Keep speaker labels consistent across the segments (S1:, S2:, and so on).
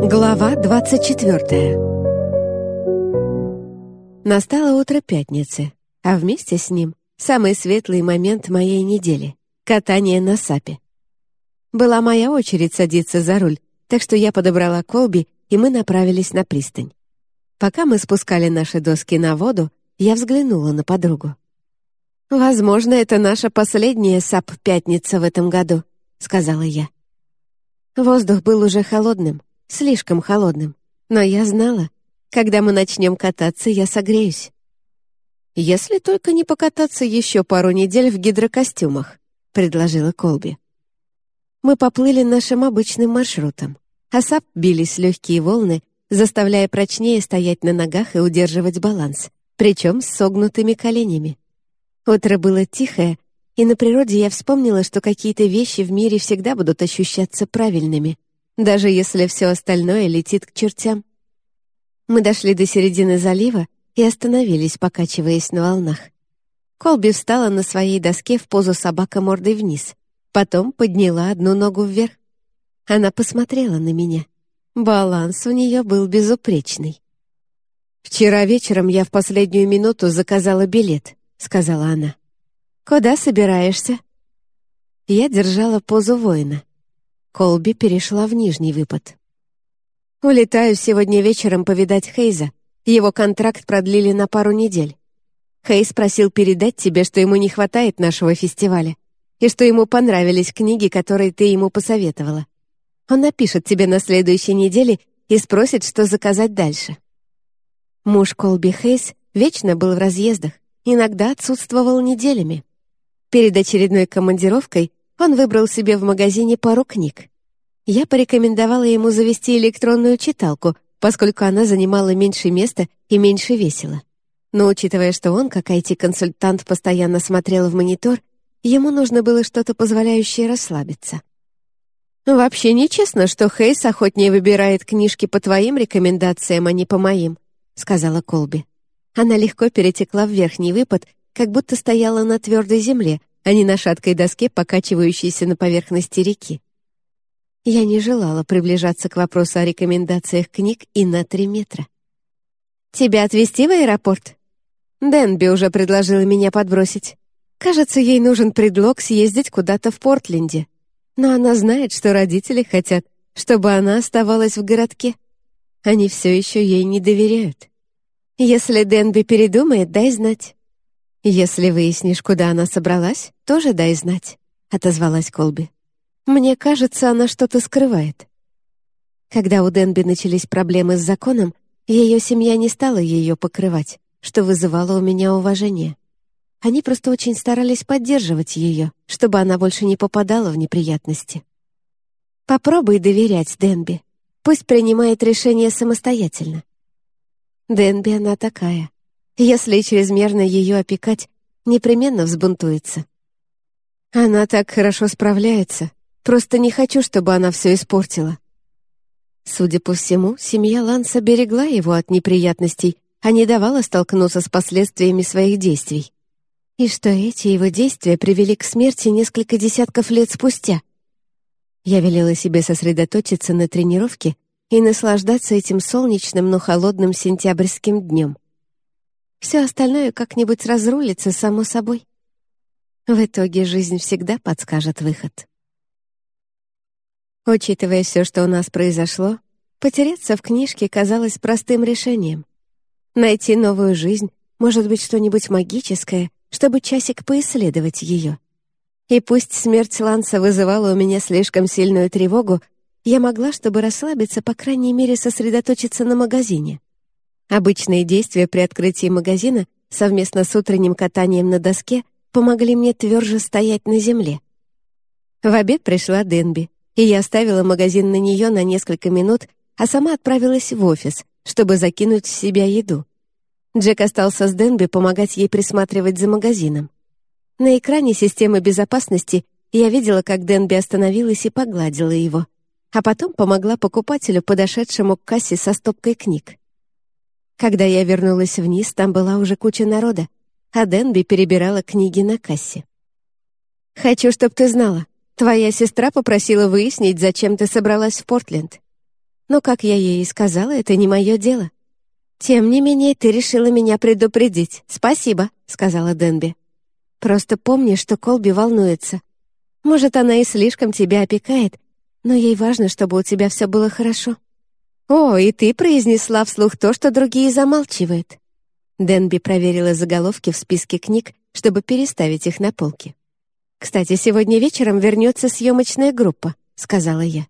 S1: Глава 24 Настало утро пятницы, а вместе с ним самый светлый момент моей недели — катание на сапе. Была моя очередь садиться за руль, так что я подобрала колби, и мы направились на пристань. Пока мы спускали наши доски на воду, я взглянула на подругу. «Возможно, это наша последняя сап-пятница в этом году», — сказала я. Воздух был уже холодным, слишком холодным, но я знала, когда мы начнем кататься, я согреюсь. «Если только не покататься еще пару недель в гидрокостюмах», — предложила Колби. Мы поплыли нашим обычным маршрутом, а сап бились легкие волны, заставляя прочнее стоять на ногах и удерживать баланс, причем с согнутыми коленями. Утро было тихое, и на природе я вспомнила, что какие-то вещи в мире всегда будут ощущаться правильными, даже если все остальное летит к чертям. Мы дошли до середины залива и остановились, покачиваясь на волнах. Колби встала на своей доске в позу собака мордой вниз, потом подняла одну ногу вверх. Она посмотрела на меня. Баланс у нее был безупречный. «Вчера вечером я в последнюю минуту заказала билет», — сказала она. «Куда собираешься?» Я держала позу воина. Колби перешла в нижний выпад. «Улетаю сегодня вечером повидать Хейза. Его контракт продлили на пару недель. Хейз просил передать тебе, что ему не хватает нашего фестиваля и что ему понравились книги, которые ты ему посоветовала. Он напишет тебе на следующей неделе и спросит, что заказать дальше». Муж Колби Хейз вечно был в разъездах, иногда отсутствовал неделями. Перед очередной командировкой он выбрал себе в магазине пару книг. Я порекомендовала ему завести электронную читалку, поскольку она занимала меньше места и меньше весила. Но учитывая, что он, как IT-консультант, постоянно смотрел в монитор, ему нужно было что-то, позволяющее расслабиться. «Вообще нечестно, что Хейс охотнее выбирает книжки по твоим рекомендациям, а не по моим», — сказала Колби. Она легко перетекла в верхний выпад как будто стояла на твердой земле, а не на шаткой доске, покачивающейся на поверхности реки. Я не желала приближаться к вопросу о рекомендациях книг и на три метра. «Тебя отвезти в аэропорт?» Дэнби уже предложила меня подбросить. Кажется, ей нужен предлог съездить куда-то в Портленде. Но она знает, что родители хотят, чтобы она оставалась в городке. Они все еще ей не доверяют. Если Дэнби передумает, дай знать. «Если выяснишь, куда она собралась, тоже дай знать», — отозвалась Колби. «Мне кажется, она что-то скрывает». Когда у Денби начались проблемы с законом, ее семья не стала ее покрывать, что вызывало у меня уважение. Они просто очень старались поддерживать ее, чтобы она больше не попадала в неприятности. «Попробуй доверять Денби. Пусть принимает решение самостоятельно». Денби она такая. Если чрезмерно ее опекать, непременно взбунтуется. Она так хорошо справляется. Просто не хочу, чтобы она все испортила. Судя по всему, семья Ланса берегла его от неприятностей, а не давала столкнуться с последствиями своих действий. И что эти его действия привели к смерти несколько десятков лет спустя. Я велела себе сосредоточиться на тренировке и наслаждаться этим солнечным, но холодным сентябрьским днем. Все остальное как-нибудь разрулится само собой. В итоге жизнь всегда подскажет выход. Учитывая все, что у нас произошло, потеряться в книжке казалось простым решением. Найти новую жизнь, может быть, что-нибудь магическое, чтобы часик поисследовать ее. И пусть смерть Ланса вызывала у меня слишком сильную тревогу, я могла, чтобы расслабиться, по крайней мере, сосредоточиться на магазине. Обычные действия при открытии магазина совместно с утренним катанием на доске помогли мне тверже стоять на земле. В обед пришла Денби, и я оставила магазин на нее на несколько минут, а сама отправилась в офис, чтобы закинуть в себя еду. Джек остался с Денби помогать ей присматривать за магазином. На экране системы безопасности я видела, как Денби остановилась и погладила его, а потом помогла покупателю, подошедшему к кассе со стопкой книг. Когда я вернулась вниз, там была уже куча народа, а Денби перебирала книги на кассе. «Хочу, чтобы ты знала. Твоя сестра попросила выяснить, зачем ты собралась в Портленд. Но, как я ей и сказала, это не мое дело. «Тем не менее, ты решила меня предупредить. Спасибо», — сказала Денби. «Просто помни, что Колби волнуется. Может, она и слишком тебя опекает, но ей важно, чтобы у тебя все было хорошо». «О, и ты произнесла вслух то, что другие замалчивают». Денби проверила заголовки в списке книг, чтобы переставить их на полки. «Кстати, сегодня вечером вернется съемочная группа», — сказала я.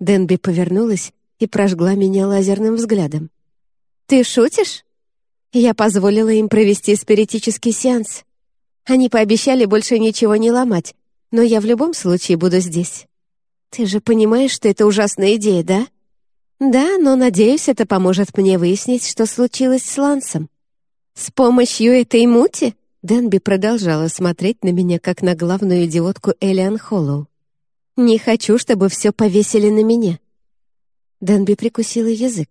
S1: Денби повернулась и прожгла меня лазерным взглядом. «Ты шутишь?» Я позволила им провести спиритический сеанс. Они пообещали больше ничего не ломать, но я в любом случае буду здесь. Ты же понимаешь, что это ужасная идея, да? Да, но, надеюсь, это поможет мне выяснить, что случилось с Лансом. С помощью этой мути? Денби продолжала смотреть на меня, как на главную идиотку Элиан Холлоу. «Не хочу, чтобы все повесили на меня». Денби прикусила язык.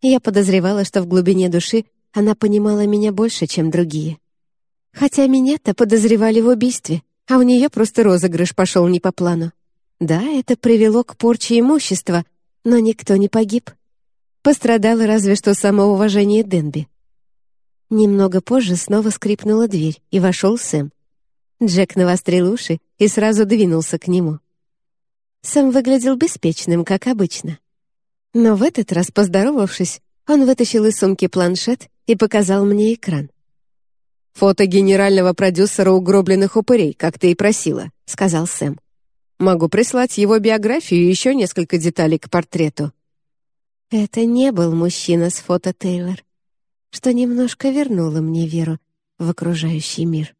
S1: Я подозревала, что в глубине души она понимала меня больше, чем другие. Хотя меня-то подозревали в убийстве, а у нее просто розыгрыш пошел не по плану. Да, это привело к порче имущества, но никто не погиб. Пострадало разве что самоуважение Денби. Немного позже снова скрипнула дверь, и вошел Сэм. Джек навострил уши и сразу двинулся к нему. Сэм выглядел беспечным, как обычно. Но в этот раз, поздоровавшись, он вытащил из сумки планшет и показал мне экран.
S2: «Фото генерального продюсера угробленных упырей, как ты и просила», — сказал Сэм. «Могу прислать его биографию и еще несколько деталей к портрету».
S1: Это не был мужчина с фото Тейлор, что немножко вернуло мне веру в окружающий мир.